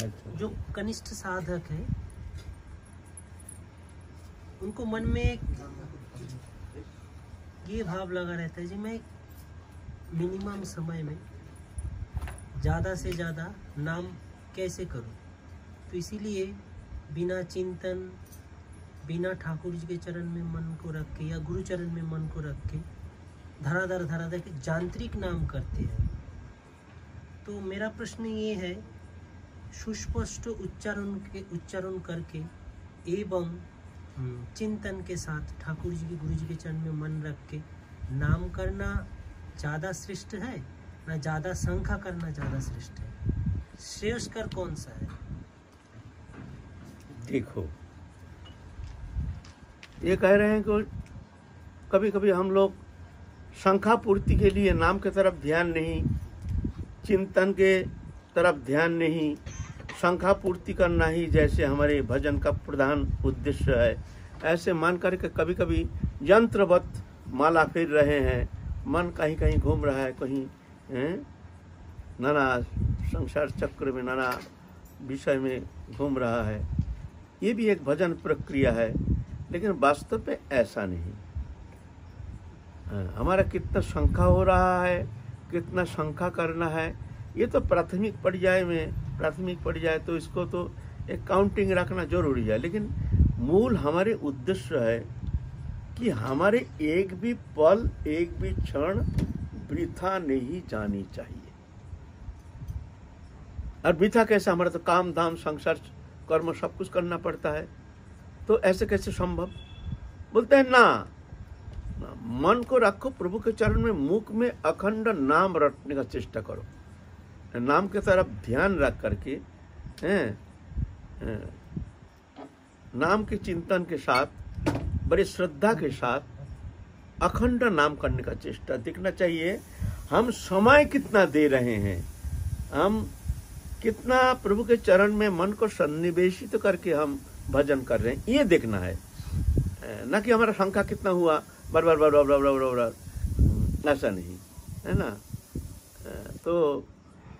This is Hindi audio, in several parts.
जो कनिष्ठ साधक है, उनको मन में एक ये भाव लगा रहता है, जी मैं मिनिमम समय में ज़्यादा से ज़्यादा नाम कैसे करूँ? तो इसीलिए बिना चिंतन, बिना ठाकुर जी के चरण में मन को रख के या गुरु चरण में मन को रख के धराधर धराधर के यांत्रिक नाम करते हैं। तो मेरा प्रश्न ये है सुस्पष्ट उच्चारण के उच्चारण करके एवं हम्म, चिंतन के साथ ठाकुर जी के गुरु जी के चरण में मन रख के नाम करना ज़्यादा श्रेष्ठ है ना ज़्यादा संख्या करना ज़्यादा श्रेष्ठ है? श्रेयस्कर कौन सा है? देखो ये कह रहे हैं कि कभी कभी हम लोग संख्या पूर्ति के लिए नाम के तरफ़ ध्यान नहीं चिंतन के तरफ़ ध्यान नहीं संख्या पूर्ति करना ही जैसे हमारे भजन का प्रधान उद्देश्य है। ऐसे मान करके कभी कभी यंत्रवत माला फिर रहे हैं। मन कहीं कहीं घूम रहा है कहीं हैं? नाना संसार चक्र में नाना विषय में घूम रहा है। ये भी एक भजन प्रक्रिया है लेकिन वास्तव में ऐसा नहीं। हाँ, हमारा कितना शंका हो रहा है कितना शंका करना है ये तो प्राथमिक पर्याय में प्राथमिक पड़ जाए तो इसको तो एक काउंटिंग रखना ज़रूरी है। लेकिन मूल हमारे उद्देश्य है कि हमारे एक भी पल, एक भी क्षण वृथा नहीं जानी चाहिए। और वृथा कैसे? हमारा तो काम, धाम, संसार, कर्म सब कुछ करना पड़ता है। तो ऐसे कैसे संभव? बोलते हैं ना, मन को रखो, प्रभु के चरण में मुख में अखंड नाम रटने का चेष्टा करो। नाम के तरफ़ ध्यान रख करके, हैं नाम के चिंतन के साथ, बड़ी श्रद्धा के साथ, अखंड नाम करने का चेष्टा देखना चाहिए, हम समय कितना दे रहे हैं, हम कितना प्रभु के चरण में मन को सन्निवेशित तो करके हम भजन कर रहे हैं, ये देखना है। ना कि हमारा शंका कितना हुआ, बर, बार, बर बर बर बर बर ऐसा नहीं, है ना? तो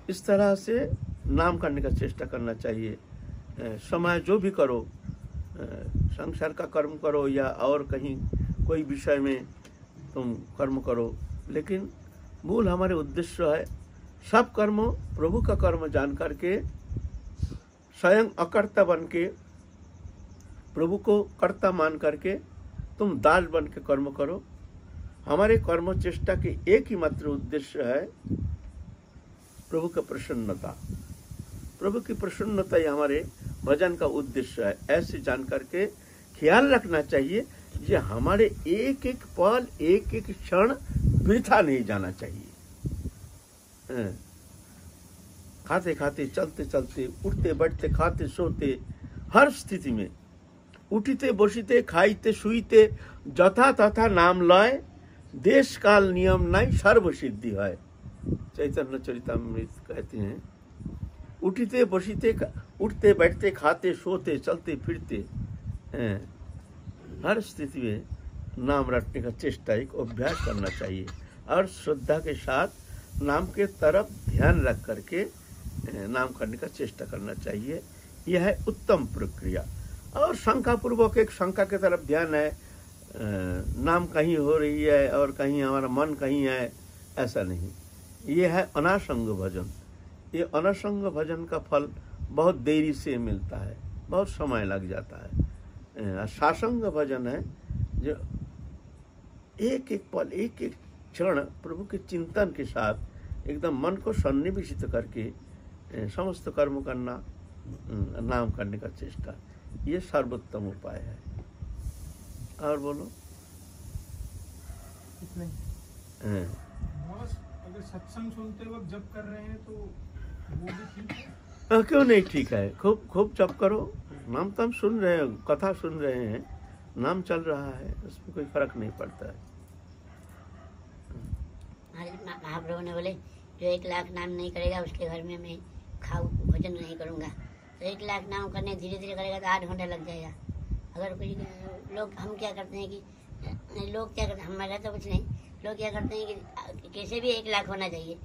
इस तरह से नाम करने का चेष्टा करना चाहिए। समय जो भी करो संसार का कर्म करो या और कहीं, कोई विषय में तुम कर्म करो। लेकिन मूल हमारे उद्देश्य है, सब कर्म प्रभु का कर्म जान करके, स्वयं अकर्ता बन के, प्रभु को कर्ता मान करके तुम दास बन के कर्म करो। हमारे कर्म चेष्टा के एक ही मात्र उद्देश्य है प्रभु का प्रसन्नता प्रभु की प्रसन्नता ही हमारे भजन का उद्देश्य है ऐसे जान करके ख्याल रखना चाहिए कि हमारे एक एक पल एक एक क्षण वृथा नहीं जाना चाहिए खाते खाते चलते चलते उठते बैठते खाते सोते हर स्थिति में उठिते बसिते खाइते শুইতে যথা তথা নাম লয় देश काल नियम नहीं सर्व सिद्धि है चैतन्य चरितमृत कहते हैं। उठते, बसीते, उठते, बैठते, खाते, सोते, चलते, फिरते हर स्थिति में नाम रटने का चेष्टा एक अभ्यास करना चाहिए। और श्रद्धा के साथ नाम के तरफ़ ध्यान रख करके नाम करने का चेष्टा करना चाहिए। यह है उत्तम प्रक्रिया। और शंका पूर्वक एक शंका के तरफ़ ध्यान है नाम कहीं हो रही है और कहीं हमारा मन कहीं है, ऐसा नहीं। ये है अनासंग भजन। ये अनासंग भजन का फल बहुत देरी से मिलता है बहुत समय लग जाता है। सासंग भजन है जो एक एक पल एक एक क्षण प्रभु के चिंतन के साथ एकदम मन को सन्निवेशित करके समस्त कर्म करना नाम करने का चेष्टा। ये सर्वोत्तम उपाय है। और बोलो। अगर सत्संग सुनते वक्त जब कर रहे हैं तो वो भी ठीक है? क्यों नहीं ठीक है? खूब खूब जप करो। नाम तो हम सुन रहे हैं कथा सुन रहे हैं। नाम चल रहा है उसमें कोई फ़र्क नहीं पड़ता है। महाप्रभु ने बोले जो एक लाख नाम नहीं करेगा उसके घर में मैं खाऊ भोजन नहीं करूँगा। तो एक लाख नाम करने धीरे धीरे करेगा तो आठ घंटा लग जाएगा। अगर कोई लोग हम क्या करते हैं कि लोग क्या करते हैं हमारा तो कुछ नहीं। लोग क्या करते हैं कि कैसे भी एक लाख होना चाहिए।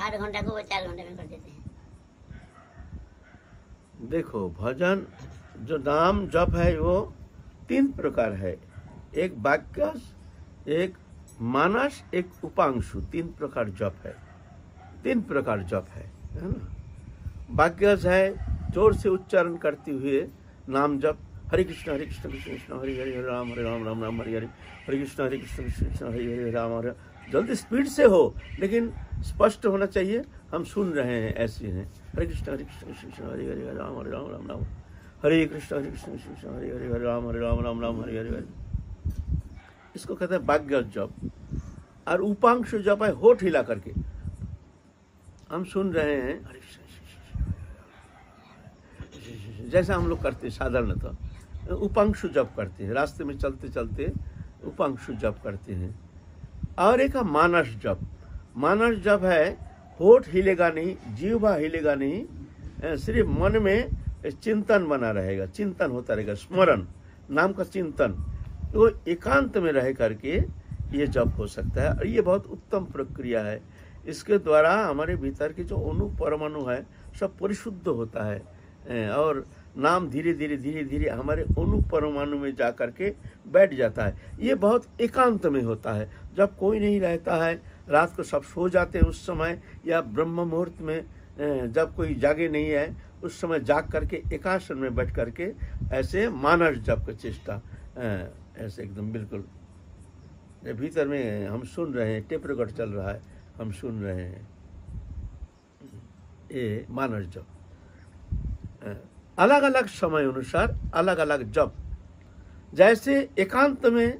आठ घंटा को वो चार घंटे में कर देते हैं। देखो, भजन, जो नाम जप है, वो तीन प्रकार है। एक वाक्य एक मानस, एक उपांशु। तीन प्रकार जप है। तीन प्रकार जप है है ना? वाक्य है, ज़ोर से उच्चारण करते हुए नाम जप हरे कृष्ण हरे कृष्ण कृष्ण कृष्ण हरे हरे हरे राम हरे राम राम राम हरे हरे हरे कृष्ण हरे कृष्ण कृष्ण कृष्ण हरे हरे हरे राम हरे जल्दी स्पीड से हो लेकिन स्पष्ट होना चाहिए हम सुन रहे हैं ऐसे हैं हरे कृष्ण हरे कृष्ण कृष्ण कृष्ण हरे हरे राम हरे राम राम राम हरे कृष्ण हरे कृष्ण कृष्ण कृष्ण हरे हरे हरे राम हरे राम राम राम हरे हरे हरे इसको कहते हैं भाग्य जप और उपांश जप है होठ हिला करके हम सुन रहे हैं हरे कृष्ण, जैसा हम लोग करते साधारणतः उपांशु जप करते हैं। रास्ते में चलते चलते उपांशु जप करते हैं। और एक है मानस जप। मानस जप है, होठ हिलेगा नहीं जीवा हिलेगा नहीं सिर्फ़ मन में चिंतन बना रहेगा। चिंतन होता रहेगा, स्मरण, नाम का चिंतन। तो एकांत में रह करके ये जप हो सकता है। और ये बहुत उत्तम प्रक्रिया है। इसके द्वारा हमारे भीतर के जो अणु परमाणु है, सब परिशुद्ध होता है। और नाम धीरे धीरे धीरे धीरे हमारे अणु परमाणु में जा करके बैठ जाता है। ये बहुत एकांत में होता है। जब कोई नहीं रहता है, रात को सब सो जाते हैं उस समय, या ब्रह्म मुहूर्त में जब कोई जागे नहीं है, उस समय जाग करके एकासन में बैठ करके ऐसे मानस जप का चेष्टा ऐसे एकदम बिल्कुल। भीतर में हम सुन रहे हैं, टेप रिकॉर्ड चल रहा है, हम सुन रहे हैं। ये मानस जप। अलग अलग समय अनुसार अलग अलग जप जैसे एकांत में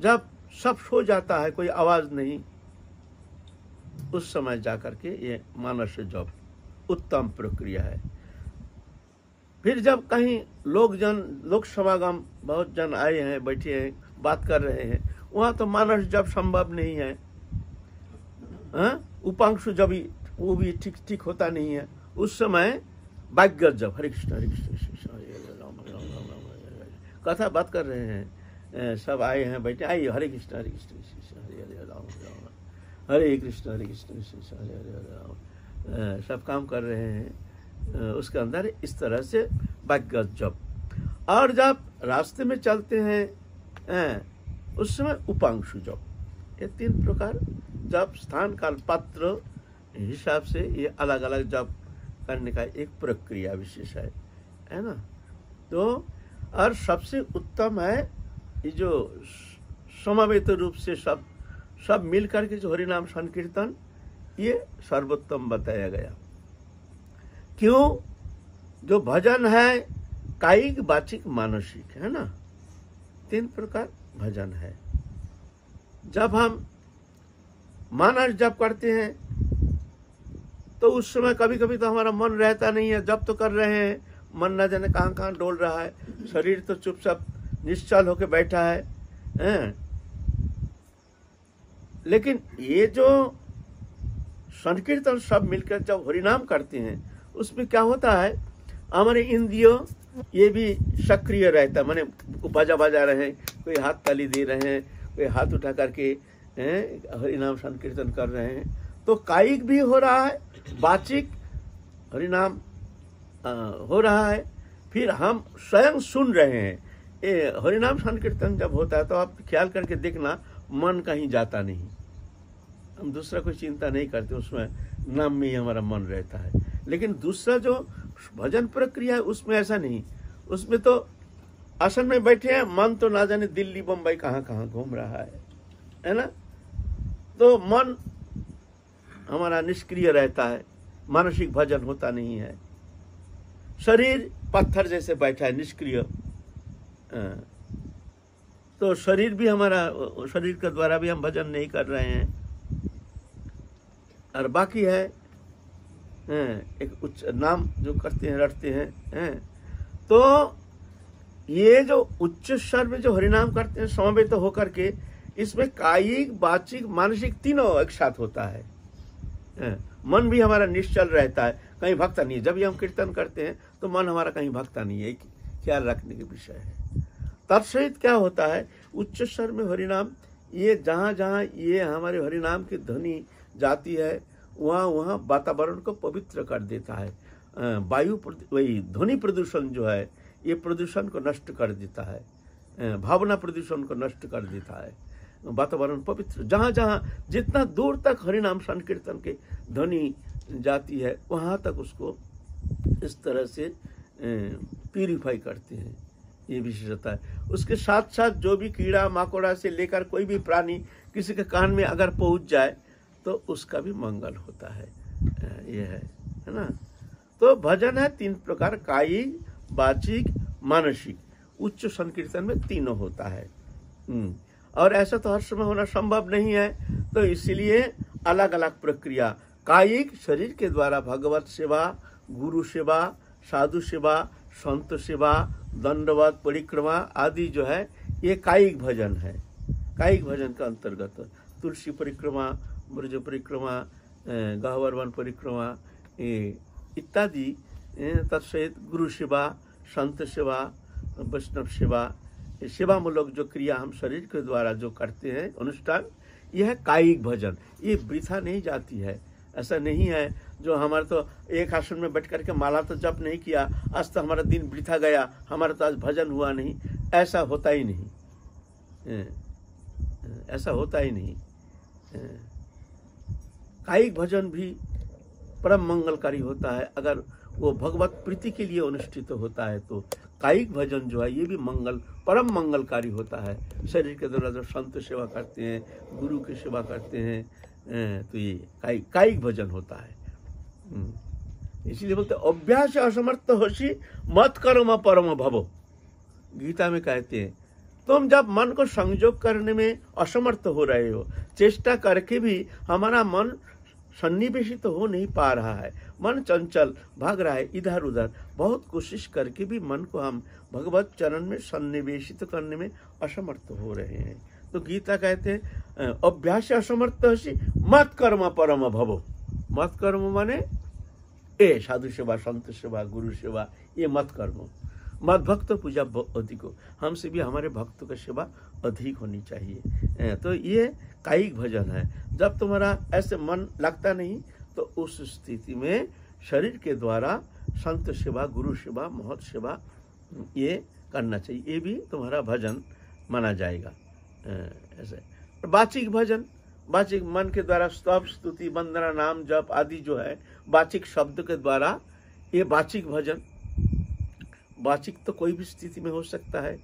जब सब सो जाता है, कोई आवाज़ नहीं, उस समय जाकर के ये मानस जप उत्तम प्रक्रिया है। फिर जब कहीं लोग जन लोक समागम, बहुत जन आए हैं, बैठे हैं, बात कर रहे हैं, वहाँ तो मानस जब संभव नहीं है। हाँ? उपांशु जब वो भी ठीक ठीक होता नहीं है। उस समय वाग्य जब हरे कृष्ण हरे कृष्ण कथा बात कर रहे हैं सब आए हैं बैठे आइए हरे कृष्ण हरे कृष्ण हरे हरे राम राम हरे कृष्ण हरे कृष्ण कृष्ण हरे हरे राम सब काम कर रहे हैं उसके अंदर इस तरह से वाग्य जब और जब रास्ते में चलते हैं उस समय उपांशु जप ये तीन प्रकार जब स्थान काल पात्र हिसाब से ये अलग अलग जप करने का एक प्रक्रिया विशेष है है ना? तो और सबसे उत्तम है, ये जो समावेत रूप से सब सब मिल करके जो हरिनाम संकीर्तन, ये सर्वोत्तम बताया गया। क्यों? जो भजन है, कायिक वाचिक मानसिक, है ना? तीन प्रकार भजन है। जब हम मानस जप करते हैं तो उस समय कभी कभी तो हमारा मन रहता नहीं है, जब तो कर रहे हैं। मन न जाने कहाँ कहाँ डोल रहा है। शरीर तो चुपचाप निश्चल होकर बैठा है, हैं? लेकिन ये जो संकीर्तन सब मिलकर जब हरिनाम करते हैं, उसमें क्या होता है? हमारे इंद्रियों, ये भी सक्रिय रहता है। माने बाजा बजा रहे हैं, कोई हाथ ताली दे रहे हैं, कोई हाथ उठा करके हरिनाम संकीर्तन कर रहे हैं। तो कायिक भी हो रहा है, वाचिक हरिनाम हो रहा है। फिर हम स्वयं सुन रहे हैं। ये हरिनाम संकीर्तन जब होता है तो आप ख्याल करके देखना, मन कहीं जाता नहीं। हम दूसरा कोई चिंता नहीं करते, उसमें नाम में ही हमारा मन रहता है। लेकिन दूसरा जो भजन प्रक्रिया है, उसमें ऐसा नहीं। उसमें तो आसन में बैठे हैं, मन तो ना जाने दिल्ली बम्बई कहाँ कहाँ घूम रहा है। है ना? तो मन हमारा निष्क्रिय रहता है मानसिक भजन होता नहीं है। शरीर पत्थर जैसे बैठा है निष्क्रिय। हाँ। तो शरीर भी हमारा शरीर के द्वारा भी हम भजन नहीं कर रहे हैं। और बाकी है एक उच्च नाम जो करते हैं रटते हैं हैं। तो ये जो उच्च स्वर में जो हरिनाम करते हैं समवेत तो होकर के इसमें कायिक वाचिक मानसिक तीनों एक साथ होता है हैं, मन भी हमारा निश्चल रहता है, कहीं भक्ता नहीं है। जब भी हम कीर्तन करते हैं तो मन हमारा कहीं भक्ता नहीं है। ख्याल रखने के विषय है। तत्सहित क्या होता है? उच्च स्वर में हरिनाम, ये जहाँ जहाँ ये हमारे हरिनाम की ध्वनि जाती है, वहाँ वहाँ वातावरण को पवित्र कर देता है। वायु वही ध्वनि प्रदूषण जो है, ये प्रदूषण को नष्ट कर देता है। भावना प्रदूषण को नष्ट कर देता है। वातावरण पवित्र। जहाँ जहाँ जितना दूर तक हरिनाम संकीर्तन के ध्वनि जाती है वहाँ तक उसको इस तरह से प्यूरिफाई करते हैं। ये विशेषता है। उसके साथ साथ जो भी कीड़ा मकोड़ा से लेकर कोई भी प्राणी किसी के कान में अगर पहुँच जाए तो उसका भी मंगल होता है। ये है है ना? तो भजन है तीन प्रकार कायिक वाचिक मानसिक। उच्च संकीर्तन में तीनों होता है। हम्म, और ऐसा तो हर समय होना संभव नहीं है। तो इसलिए अलग अलग प्रक्रिया, कायिक शरीर के द्वारा भगवत सेवा, गुरु सेवा, साधु सेवा, संत सेवा, दंडवत, परिक्रमा आदि जो है, ये कायिक भजन है। कायिक भजन का अंतर्गत तुलसी परिक्रमा, ब्रज परिक्रमा गहवर वन परिक्रमा इत्यादि तत्सहित गुरु सेवा, संत सेवा, वैष्णव सेवा ये सेवामूलक जो क्रिया हम शरीर के द्वारा जो करते हैं, अनुष्ठान, यह कायिक भजन। ये वृथा नहीं जाती है। ऐसा नहीं है जो हमारा तो एक आसन में बैठ करके माला तो जप नहीं किया, आज तो हमारा दिन वृथा गया, हमारा तो आज भजन हुआ नहीं। ऐसा होता ही नहीं। ऐसा होता ही नहीं। कायिक भजन भी परम मंगलकारी होता है। अगर वो भगवत प्रीति के लिए अनुष्ठित होता है तो कायिक भजन जो है, ये भी मंगल, परम मंगलकारी होता है। शरीर के द्वारा जो संत सेवा करते हैं, गुरु की सेवा करते हैं तो ये कायिक कायिक भजन होता है। हम्म। इसीलिए बोलते अभ्यास असमर्थ होशी, मत कर्म परम भवो। गीता में कहते हैं, तुम जब मन को संयोग करने में असमर्थ हो रहे हो, चेष्टा करके भी हमारा मन सन्निवेशित तो हो नहीं पा रहा है। मन चंचल, भाग रहा है इधर उधर। बहुत कोशिश करके भी मन को हम भगवत चरण में सन्निवेशित करने में असमर्थ हो रहे हैं। तो गीता कहते हैं अभ्यास असमर्थ होशी मत कर्म परम भवो। मत कर्म माने, ए साधु सेवा संत सेवा गुरु सेवा ये मत कर्म मत भक्त पूजा अधिक। हो हमसे भी हमारे भक्तों का सेवा अधिक होनी चाहिए। तो ये कायिक भजन है। जब तुम्हारा ऐसे मन लगता नहीं तो उस स्थिति में शरीर के द्वारा संत सेवा, गुरु सेवा, महत सेवा, ये करना चाहिए। ये भी तुम्हारा भजन माना जाएगा। ऐसे। वाचिक भजन। वाचिक मन के द्वारा स्तव स्तुति, वंदना, नाम, जप आदि जो है वाचिक शब्द के द्वारा ये वाचिक भजन। वाचिक तो कोई भी स्थिति में हो सकता है।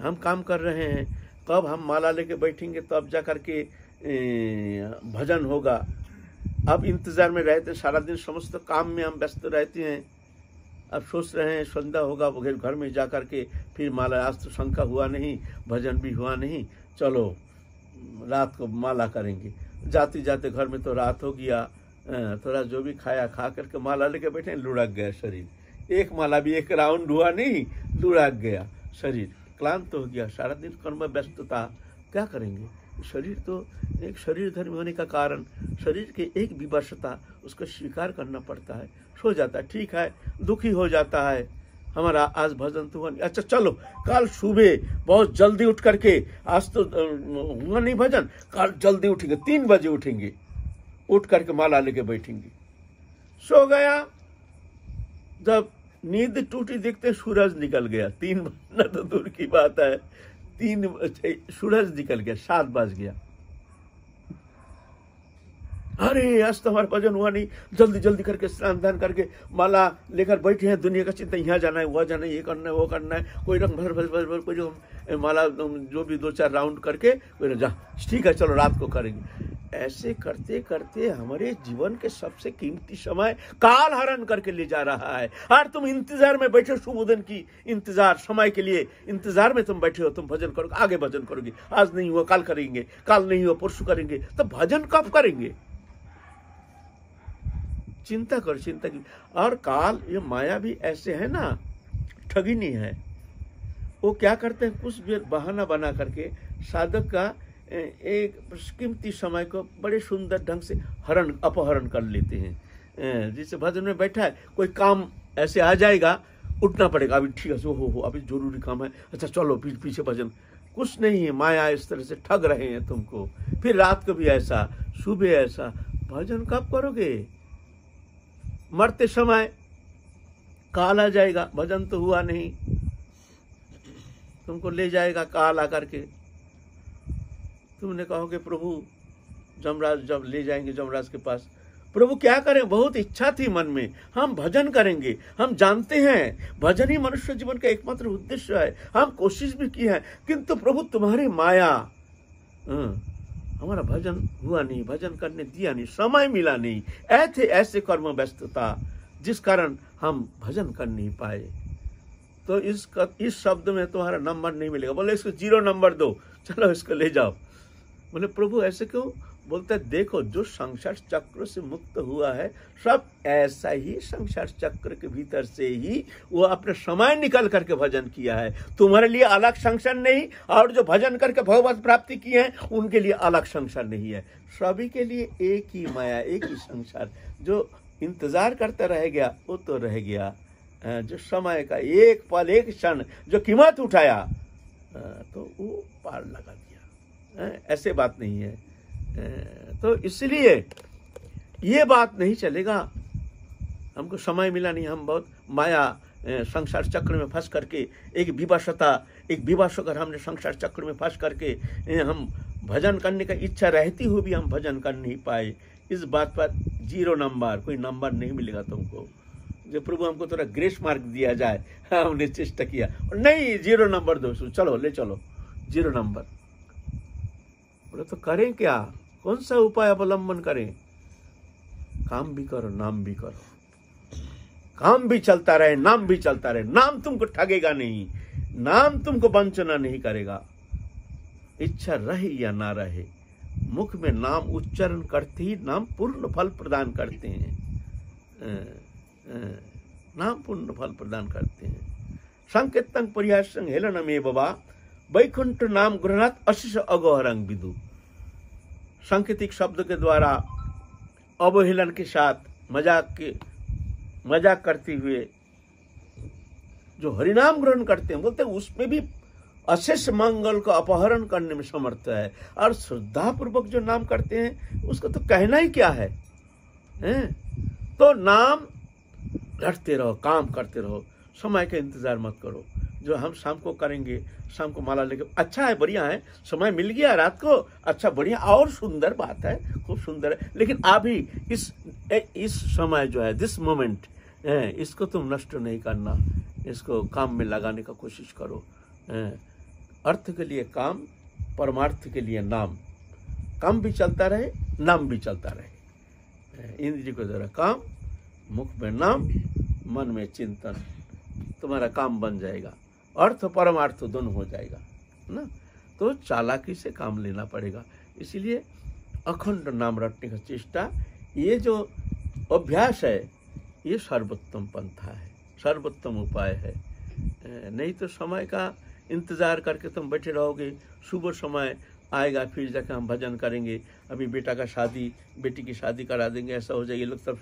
हम काम कर रहे हैं। कब हम माला लेके बैठेंगे तब जा करके ए, भजन होगा। अब इंतज़ार में रहते सारा दिन समस्त काम में हम व्यस्त रहते हैं। अब सोच रहे हैं संध्या होगा घर घर में जा करके फिर माला आज तो शंका हुआ नहीं भजन भी हुआ नहीं चलो रात को माला करेंगे। जाते जाते घर में तो रात हो गया थोड़ा जो भी खाया खा करके माला लेके बैठे लुढ़क गया शरीर। एक माला भी एक राउंड हुआ नहीं लुढ़क गया शरीर। क्लांत हो गया, सारा दिन कर्म व्यस्तता, क्या करेंगे? शरीर तो एक शरीर धर्म होने का कारण, शरीर के एक विवशता, उसको स्वीकार करना पड़ता है। सो जाता है, ठीक है, दुखी हो जाता है। हमारा आज भजन तो हुआ अच्छा चलो, कल सुबह बहुत जल्दी उठ करके, आज तो हुआ नहीं भजन, कल जल्दी उठेंगे, तीन बजे उठेंगे, उठ करके माला लेके बैठेंगे। सो गया, जब नींद टूटी देखते सूरज निकल गया। तीन बजना तो दूर की बात है। तीन सूरज निकल गया, सात बज गया। अरे, आज तो हमारा भजन हुआ नहीं। जल्दी जल्दी करके स्नान दान करके माला लेकर बैठे हैं। दुनिया का चिंता, यहाँ जाना है, वहाँ जाना है, ये करना है, वो करना है। कोई रंग भर भर भर भर, कोई जो माला, जो भी दो चार राउंड करके, कोई जा, ठीक है, चलो रात को करेंगे। ऐसे करते करते हमारे जीवन के सबसे कीमती समय काल हरण करके ले जा रहा है। और तुम इंतज़ार में बैठे हो शुभोदन की। इंतज़ार, समय के लिए इंतज़ार में तुम बैठे हो, तुम भजन करोगे, आगे भजन करोगे। आज नहीं हुआ, कल करेंगे, कल नहीं हुआ, परसों करेंगे। तो भजन कब करेंगे? चिंता कर, चिंता की। और काल, ये माया भी ऐसे है ना, ठगिनी है। वो क्या करते हैं, कुछ बहाना बना करके साधक का एक कीमती समय को बड़े सुंदर ढंग से हरण, अपहरण कर लेते हैं। जैसे भजन में बैठा है, कोई काम ऐसे आ जाएगा, उठना पड़ेगा। अभी ठीक है हो हो हो, अभी ज़रूरी काम है। अच्छा चलो पीछे पीछे भजन। कुछ नहीं है, माया इस तरह से ठग रहे हैं तुमको। फिर रात को भी ऐसा, सुबह ऐसा। भजन कब करोगे? मरते समय काल आ जाएगा। भजन तो हुआ नहीं। तुमको ले जाएगा काल आकर के। तुमने कहोगे प्रभु जमराज जब ले जाएँगे जमराज के पास। प्रभु क्या करें? बहुत इच्छा थी मन में। हम भजन करेंगे। हम जानते हैं भजन ही मनुष्य जीवन का एकमात्र उद्देश्य है। हम कोशिश भी की है किंतु प्रभु तुम्हारी माया हाँ, हमारा भजन हुआ नहीं भजन करने दिया नहीं समय मिला नहीं। ऐसे ऐसे कर्म व्यस्तता जिस कारण हम भजन कर नहीं पाए। तो इस इस शब्द में तुम्हारा नंबर नहीं मिलेगा। बोले इसको ज़ीरो नंबर दो। चलो इसको ले जाओ। बोले प्रभु ऐसे क्यों? बोलते हैं, देखो जो संसार चक्र से मुक्त हुआ है सब ऐसा ही संसार चक्र के भीतर से ही वो अपने समय निकल करके भजन किया है। तुम्हारे लिए अलग संसार नहीं और जो भजन करके भगवत प्राप्ति किए हैं उनके लिए अलग संसार नहीं है। सभी के लिए एक ही माया एक ही संसार। जो इंतज़ार करता रह गया वो तो रह गया। जो समय का एक पल एक क्षण जो कीमत उठाया तो वो पार लगा दिया। ऐसे बात नहीं है। तो इसलिए ये बात नहीं चलेगा। हमको समय मिला नहीं हम बहुत माया संसार चक्र में फंस करके एक विवशता एक विवश होकर हमने संसार चक्र में फंस करके हम भजन करने का इच्छा रहती हुई भी हम भजन कर नहीं पाए। इस बात पर ज़ीरो नंबर कोई नंबर नहीं मिलेगा तुमको। जो प्रभु हमको थोड़ा ग्रेस मार्क दिया जाए हमने चेष्टा किया। और नहीं ज़ीरो नंबर दो इसको, चलो ले चलो ज़ीरो नंबर। बोले तो करें क्या? कौन सा उपाय अवलंबन करें? काम भी करो, नाम भी करो। काम भी चलता रहे, नाम भी चलता रहे। नाम तुमको ठगेगा नहीं, नाम तुमको वंचना नहीं करेगा। इच्छा रहे या ना रहे, मुख में नाम उच्चारण करते ही नाम पूर्ण फल प्रदान करते हैं। नाम पूर्ण फल प्रदान करते हैं। संकेतन पर्यासंग हेलन में बाबा वैकुंठ नाम ग्रहणात अशिष अगोहरंग विदु। सांकेतिक शब्द के द्वारा अवहेलन के साथ मज़ाक के, मज़ाक करते हुए जो हरिनाम ग्रहण करते हैं, बोलते हैं, उसमें भी अशेष मंगल को अपहरण करने में समर्थ है। और श्रद्धापूर्वक जो नाम करते हैं, उसको तो कहना ही क्या है? हैं? तो नाम लड़ते रहो, काम करते रहो, समय का इंतज़ार मत करो। जो हम शाम को करेंगे, शाम को माला लेके। अच्छा है, बढ़िया है, समय मिल गया रात को। अच्छा बढ़िया, और सुंदर बात है, खूब सुंदर है। लेकिन अभी इस इस समय जो है दिस मोमेंट इसको तुम नष्ट नहीं करना। इसको काम में लगाने का कोशिश करो। अर्थ के लिए काम, परमार्थ के लिए नाम। काम भी चलता रहे, नाम भी चलता रहे। इंद्रिय को जरा काम, मुख में नाम, मन में चिंतन, तुम्हारा काम बन जाएगा। अर्थ परमार्थ दोनों हो जाएगा ना? तो चालाकी से काम लेना पड़ेगा। इसलिए अखंड नाम रटने का चेष्टा ये जो अभ्यास है ये सर्वोत्तम पंथा है सर्वोत्तम उपाय है। नहीं तो समय का इंतज़ार करके तुम बैठे रहोगे सुबह समय आएगा फिर जाकर हम भजन करेंगे अभी बेटा का शादी बेटी की शादी करा देंगे ऐसा हो जाएगा लोग अ,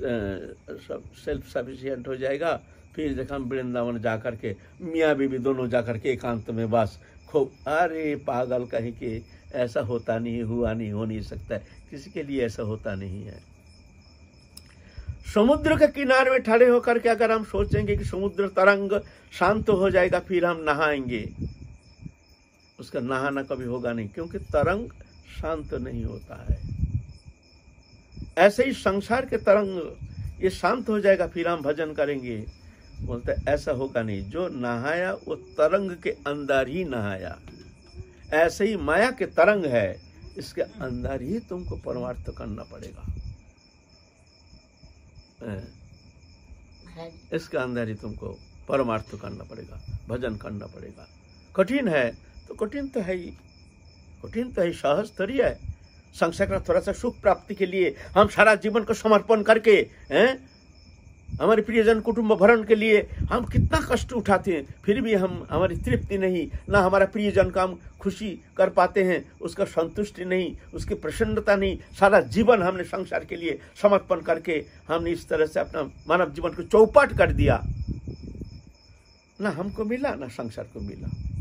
सब सेल्फ सफिशियंट हो जाएगा। फिर देखा वृंदावन जा कर के, मियाँ बीबी दोनों जा कर के एकांत में बस खूब, अरे पागल कहीं के, ऐसा होता नहीं, हुआ नहीं, हो नहीं सकता। किसी के लिए ऐसा होता नहीं है। समुद्र के किनारे में खड़े होकर के अगर हम सोचेंगे कि समुद्र तरंग शांत हो जाएगा, फिर हम नहाएँगे। उसका नहाना कभी होगा नहीं, क्योंकि तरंग शांत नहीं होता है। ऐसे ही संसार के तरंग ये शांत हो जाएगा फिर हम भजन करेंगे। बोलते ऐसा होगा नहीं। जो नहाया वो तरंग के अंदर ही नहाया। ऐसे ही माया के तरंग है इसके अंदर ही तुमको परमार्थ करना पड़ेगा। इसके अंदर ही तुमको परमार्थ करना पड़ेगा भजन करना पड़ेगा। कठिन है तो कठिन तो है ही। कठिन तो है सहज थोड़ी है। संसार का थोड़ा सा सुख प्राप्ति के लिए हम सारा जीवन को समर्पण करके, हैं? हमारे प्रियजन कुटुंब भरण के लिए हम कितना कष्ट उठाते हैं, फिर भी हम, हमारी तृप्ति नहीं, ना हमारा प्रियजन का हम खुशी कर पाते हैं, उसका संतुष्टि नहीं, उसकी प्रसन्नता नहीं, सारा जीवन हमने संसार के लिए समर्पण करके हमने इस तरह से अपना मानव जीवन को चौपाट कर दिया। ना हमको मिला, ना संसार को मिला।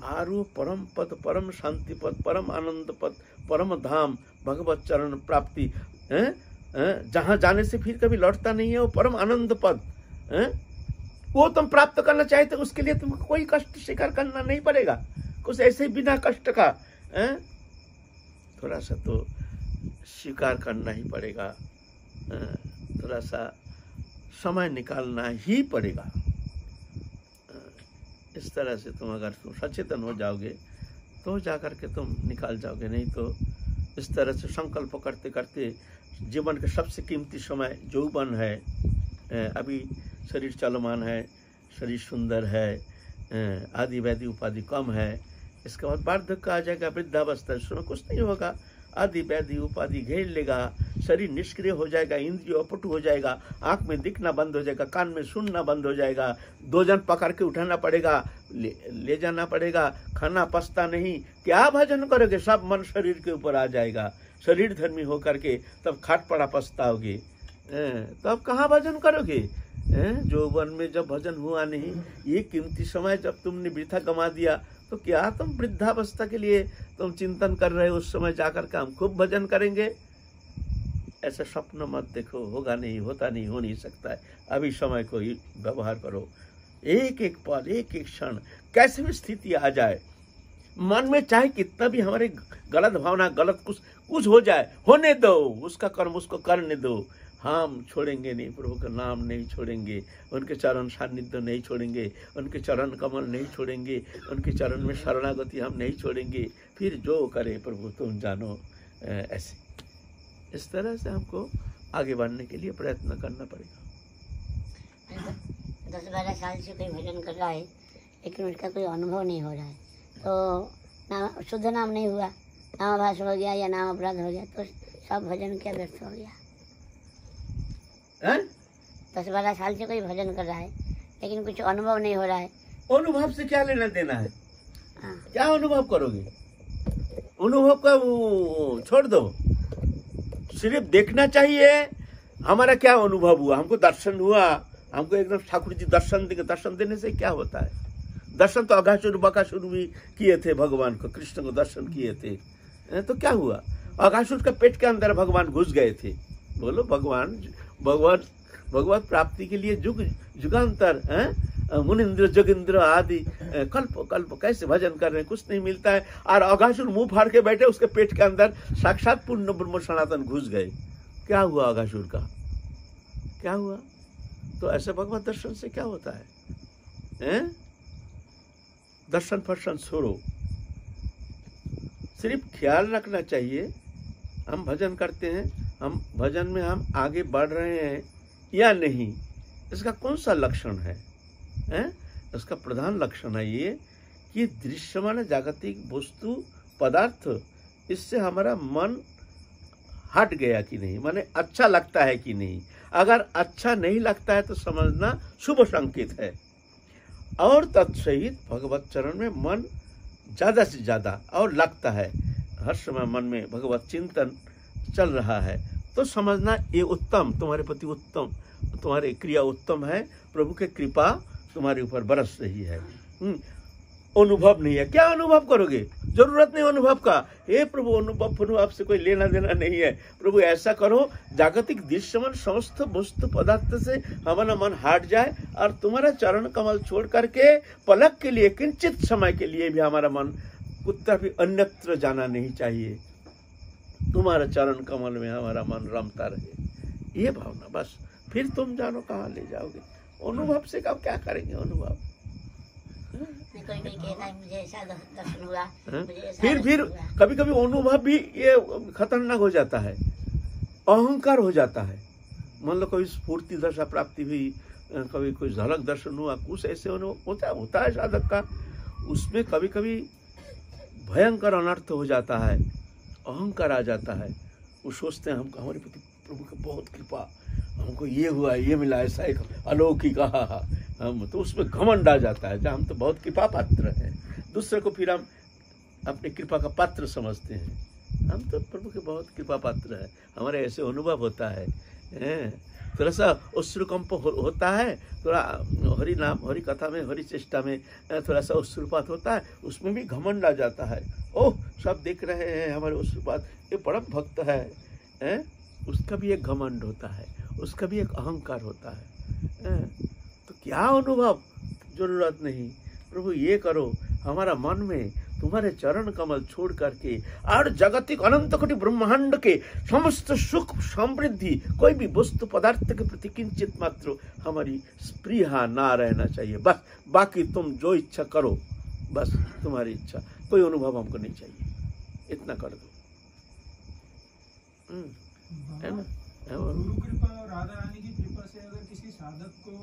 वो परम पद, परम शांति पद, परम आनंद पद, परम धाम, भगवत चरण प्राप्ति? जहाँ जाने से फिर कभी लौटता नहीं है वो परम आनंद पद, है? वो तुम प्राप्त करना चाहते उसके लिए तुमको कोई कष्ट स्वीकार करना नहीं पड़ेगा कुछ ऐसे बिना कष्ट का, हैं? थोड़ा सा तो स्वीकार करना ही पड़ेगा थोड़ा सा समय निकालना ही पड़ेगा इस तरह से तुम अगर तुम सचेतन हो जाओगे तो जा कर के तुम निकाल जाओगे। नहीं तो इस तरह से संकल्प करते करते जीवन के सबसे कीमती समय यौवन है। अभी शरीर चलमान है, शरीर सुंदर है आदि व्याधि उपाधि कम है। इसके बाद वार्धक्य आ जाएगा, वृद्धावस्था उसमें कुछ नहीं होगा। आदि व्याधि उपाधि घेर लेगा शरीर निष्क्रिय हो जाएगा इंद्रिय अपट हो जाएगा आँख में दिखना बंद हो जाएगा कान में सुनना बंद हो जाएगा दो जन पकड़ के उठाना पड़ेगा ले, ले जाना पड़ेगा खाना पछता नहीं क्या भजन करोगे? सब मन शरीर के ऊपर आ जाएगा। शरीर धर्मी होकर के तब खाट पड़ा पछताओगे। हैं, तब कहाँ भजन करोगे? जो वन में जब भजन हुआ नहीं ये कीमती समय जब तुमने वृथा गंवा दिया तो क्या तुम वृद्धावस्था के लिए तुम चिंतन कर रहे हो? उस समय जाकर के हम खूब भजन करेंगे। ऐसा स्वप्न मत देखो, होगा नहीं, होता नहीं, हो नहीं सकता है। अभी समय को ही व्यवहार करो। एक एक पल, एक एक क्षण, कैसे भी स्थिति आ जाए। मन में चाहे कितना भी हमारे गलत भावना, गलत कुछ कुछ हो जाए, होने दो, उसका कर्म उसको करने दो। हम छोड़ेंगे नहीं, प्रभु का नाम नहीं छोड़ेंगे, उनके चरण सान्निध्य नहीं छोड़ेंगे, उनके चरण कमल नहीं छोड़ेंगे, उनके चरण में शरणागति हम नहीं छोड़ेंगे। फिर जो करे प्रभु, तुम जानो ऐसे। इस तरह से हमको आगे बढ़ने के लिए प्रयत्न करना पड़ेगा। दस बारह साल से कोई भजन कर रहा है लेकिन उसका कोई अनुभव नहीं हो रहा है। तो नाम शुद्ध नाम नहीं हुआ नामाभास हो गया या नाम अपराध हो गया तो सब भजन क्या व्यर्थ हो गया। हैं? दस बारह साल से कोई भजन कर रहा है लेकिन कुछ अनुभव नहीं हो रहा है। अनुभव से क्या लेना देना है? हाँ। क्या अनुभव करोगे? अनुभव का वो छोड़ दो। सिर्फ़ देखना चाहिए। हमारा क्या अनुभव हुआ? हमको दर्शन हुआ। हमको एकदम ठाकुर जी दर्शन देंगे। दर्शन देने से क्या होता है? दर्शन तो अघासुर बकासुर भी किए थे भगवान को, कृष्ण को दर्शन किए थे। तो क्या हुआ? अघासुर का पेट के अंदर भगवान घुस गए थे। बोलो, भगवान भगवान, भगवत प्राप्ति के लिए जुग, जुगांतर, हैं? मुनिंद्र जोगिंद्र आदि कल्प कल्प, कैसे भजन कर रहे हैं, कुछ नहीं मिलता है। और अघासुर मुँह फाड़ के बैठे, उसके पेट के अंदर साक्षात पूर्ण ब्रह्म सनातन घुस गए। क्या हुआ अघासुर का? क्या हुआ? तो ऐसे भगवत दर्शन से क्या होता है? हैं? दर्शन फर्शन छोड़ो। सिर्फ़ ख्याल रखना चाहिए। हम भजन करते हैं, हम भजन में हम आगे बढ़ रहे हैं या नहीं? इसका कौन सा लक्षण है? हैं? इसका प्रधान लक्षण है ये कि दृश्यमान जागतिक वस्तु पदार्थ, इससे हमारा मन हट गया कि नहीं? माने अच्छा लगता है कि नहीं? अगर अच्छा नहीं लगता है तो समझना शुभ संकेत है। और तत्सहित भगवत चरण में मन ज़्यादा से ज़्यादा और लगता है। हर समय मन में भगवत चिंतन चल रहा है। तो समझना ये उत्तम, तुम्हारे प्रति उत्तम, तुम्हारी क्रिया उत्तम है। प्रभु के कृपा तुम्हारे ऊपर बरस रही है। हम्म, अनुभव नहीं है। क्या अनुभव करोगे? ज़रूरत नहीं अनुभव का। हे प्रभु अनुभव अनुभव से कोई लेना देना नहीं है। प्रभु ऐसा करो जागतिक दृश्यमान समस्त वस्तु पदार्थ से हमारा मन हट जाए और तुम्हारा चरण कमल छोड़ करके पलक के लिए किंचित समय के लिए भी हमारा मन कुत्ता भी अन्यत्र जाना नहीं चाहिए। तुम्हारा चरण कमल में हमारा मन रमता रहे। ये भावना बस। फिर तुम जानो कहाँ ले जाओगे। अनुभव से कब क्या करेंगे अनुभव? है मुझे ऐसा दर्श- दर्शन हुआ? मुझे ऐसा फिर फिर कभी कभी अनुभव भी ये खतरनाक हो जाता है अहंकार हो जाता है। मान लो कभी स्फूर्ति दशा प्राप्ति हुई कभी कोई झलक दर्शन हुआ कुछ ऐसे होता होता है साधक का। उसमें कभी कभी भयंकर अनर्थ हो जाता है अहंकार आ जाता है। वो सोचते हैं हम हमारे प्रति प्रभु की बहुत कृपा। हमको ये हुआ, ये मिला, ऐसा एक अलौकिक, आहा हम तो उसमें घमंड आ जाता है, जहाँ हम तो बहुत कृपा पात्र हैं। दूसरे को फिर हम अपनी कृपा का पात्र समझते हैं। हम तो प्रभु के बहुत कृपा पात्र है। हमारे ऐसे अनुभव होता है थोड़ा सा अश्रुकंप होता है, थोड़ा हरि नाम, हरि कथा में, हरि चेष्टा में थोड़ा सा अश्रुपात होता है, उसमें भी घमंड आ जाता है। ओह, सब देख रहे हैं हमारे अश्रुपात। ये परम भक्त है, हैं? उसका भी एक घमंड होता है, उसका भी एक अहंकार होता है। तो क्या अनुभव? ज़रूरत नहीं। प्रभु, ये करो, हमारा मन में तुम्हारे चरण कमल छोड़ करके और जगतिक अनंत कोटि ब्रह्मांड के समस्त सुख समृद्धि, कोई भी वस्तु पदार्थ के प्रति किंचित मात्र हमारी स्प्रिया ना रहना चाहिए। बस, बाकी तुम जो इच्छा करो, बस तुम्हारी इच्छा। कोई अनुभव हमको नहीं चाहिए। इतना कर दो। हम्म? गुरु कृपा और राधा रानी की कृपा से अगर किसी साधक को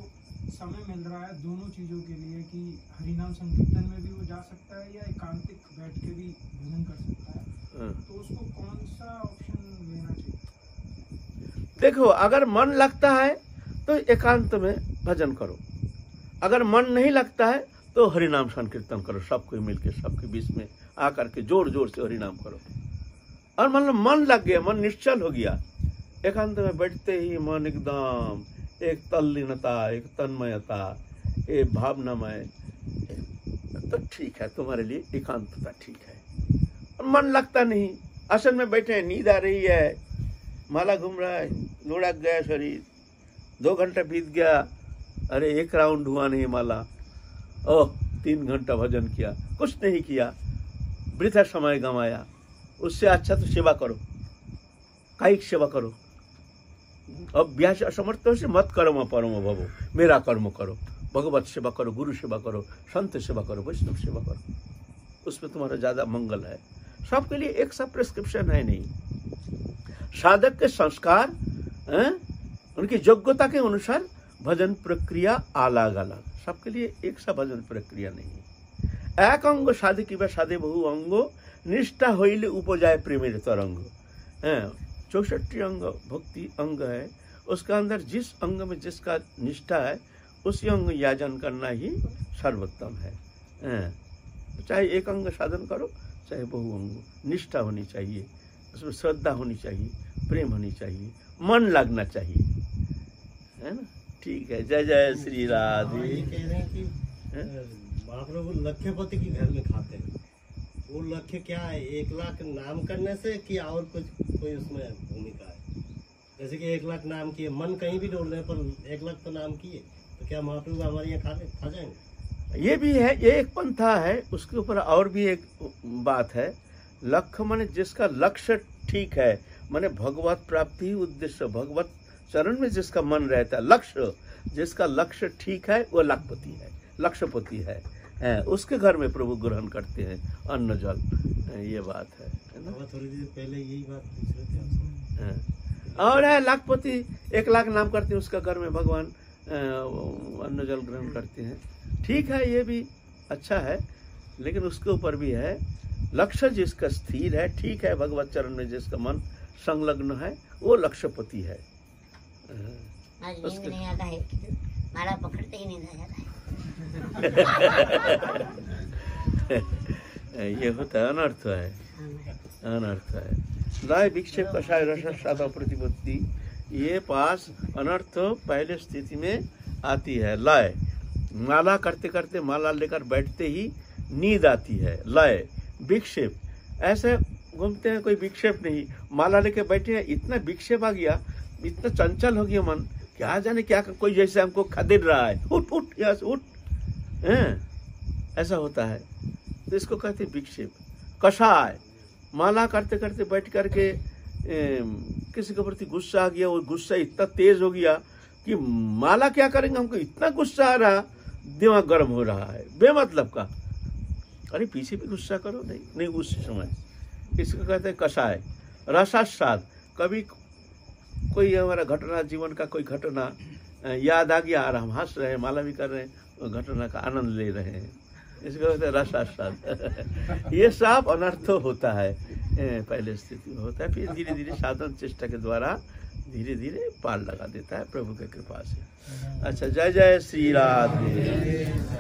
समय मिल रहा है दोनों चीज़ों के लिए कि हरिनाम संकीर्तन में भी वो जा सकता है या एकांतिक बैठ के भी भजन कर सकता है हाँ। तो उसको कौन सा ऑप्शन लेना चाहिए? देखो अगर मन लगता है तो एकांत में भजन करो। अगर मन नहीं लगता है तो हरिनाम संकीर्तन करो सबको मिलके सबके बीच में आकर के ज़ोर ज़ोर से हरिनाम करो। और मतलब मन लग गया, मन निश्चल हो गया। एकांत में बैठते ही मन एकदम, एक तल्लीनता, एक तन्मयता एक भावनामय। तो ठीक है, तुम्हारे लिए एकांतता ठीक है। और मन लगता नहीं, आसन में बैठे हैं, नींद आ रही है। माला घूम रहा है लुढ़क गया शरीर। दो घंटा बीत गया, अरे एक राउंड हुआ नहीं माला। ओह, तीन घंटा भजन किया, कुछ नहीं किया। वृथा समय गंवाया उससे अच्छा तो सेवा करो। कायिक सेवा करो। अभ्यास असमर्थ से मत कर्म परम भवो मेरा कर्म करो। भगवत सेवा करो गुरु सेवा करो संत सेवा करो वैष्णव सेवा करो। उसमें तुम्हारा ज़्यादा मंगल है। सबके लिए एक सा प्रिस्क्रिप्शन है नहीं। साधक के संस्कार हैं, उनकी योग्यता के अनुसार भजन प्रक्रिया अलग अलग सबके लिए एक सा भजन प्रक्रिया नहीं है। एक अंग साधे की साधे बहु अंग निष्ठा होइले उपजाए प्रेमेर तरंग। हैं चौसठी अंग भक्ति अंग है। उसका अंदर जिस अंग में जिसका निष्ठा है उसी अंग याजन करना ही सर्वोत्तम है। चाहे एक अंग साधन करो चाहे बहु अंग। निष्ठा होनी चाहिए उसमें श्रद्धा होनी चाहिए प्रेम होनी चाहिए मन लगना चाहिए। है ना? ठीक है जय जय श्री राधे। कह रहे हैं कि महाप्रभु के घर में खाते हैं। वो लक्ष्य क्या है? एक लाख नाम करने से कि और कुछ, कोई उसमें भूमिका है? जैसे कि एक लाख नाम किए, मन कहीं भी डोल रहे पर एक लाख तो नाम किए तो क्या महाप्रभु हमारे यहाँ खा खा जाएँगे? ये भी है, ये एक पंथा है, उसके ऊपर और भी एक बात है। लक्ष्य माने जिसका लक्ष्य ठीक है, माने भगवत प्राप्ति उद्देश्य भगवत चरण में जिसका मन रहता है, लक्ष्य, जिसका लक्ष्य ठीक है, वो लखपति है लक्ष्यपति है। हैं, उसके घर में प्रभु ग्रहण करते हैं अन्न जल ये बात है है थोड़ी देर पहले यही बात पूछ रहे थे आपसे। और है लाखपति एक लाख नाम करते हैं उसका घर में भगवान अन्न जल ग्रहण करते हैं। ठीक है ये भी अच्छा है लेकिन उसके ऊपर भी है लक्ष्य जिसका स्थिर है ठीक है भगवत चरण में जिसका मन संलग्न है वो लक्ष्यपति है। आज नींद उसके- नहीं आता है। माला पकड़ते ही आ जाता है। ये होता है, अनर्थ है। अनर्थ है। लय विक्षेप कषाय रस साधा प्रतिपत्ति ये पास अनर्थ पहले स्थिति में आती है। लय माला करते करते माला लेकर बैठते ही नींद आती है। लय विक्षेप। ऐसे घूमते हैं, कोई विक्षेप नहीं। माला लेके बैठे हैं, इतना विक्षेप आ गया, इतना चंचल हो गया मन। क्या? जाने क्या कोई जैसे हमको खदेड़ रहा है। उठ उठ यहाँ से उठ। हैं? ऐसा होता है। तो इसको कहते हैं विक्षेप कषाय। माला करते करते बैठ करके एम, किसी के प्रति गुस्सा आ गया वो गुस्सा इतना तेज हो गया कि माला क्या करेंगे? हमको इतना गुस्सा आ रहा दिमाग गर्म हो रहा है। बेमतलब का। अरे पीछे भी गुस्सा करो नहीं नहीं उस समय। इसको कहते हैं कषाय। रसास्वाद। कभी कोई हमारा घटना, जीवन का कोई घटना याद आ गया, और हम हंस रहे हैं माला भी कर रहे हैं घटना का आनंद ले रहे हैं। इसको कहते हैं रसास्वाद। ये सब अनर्थ होता है। पहले स्थिति में होता है, फिर धीरे धीरे साधन चेष्टा के द्वारा धीरे धीरे पार लगा देता है प्रभु के कृपा से। अच्छा जय जय श्री राधे।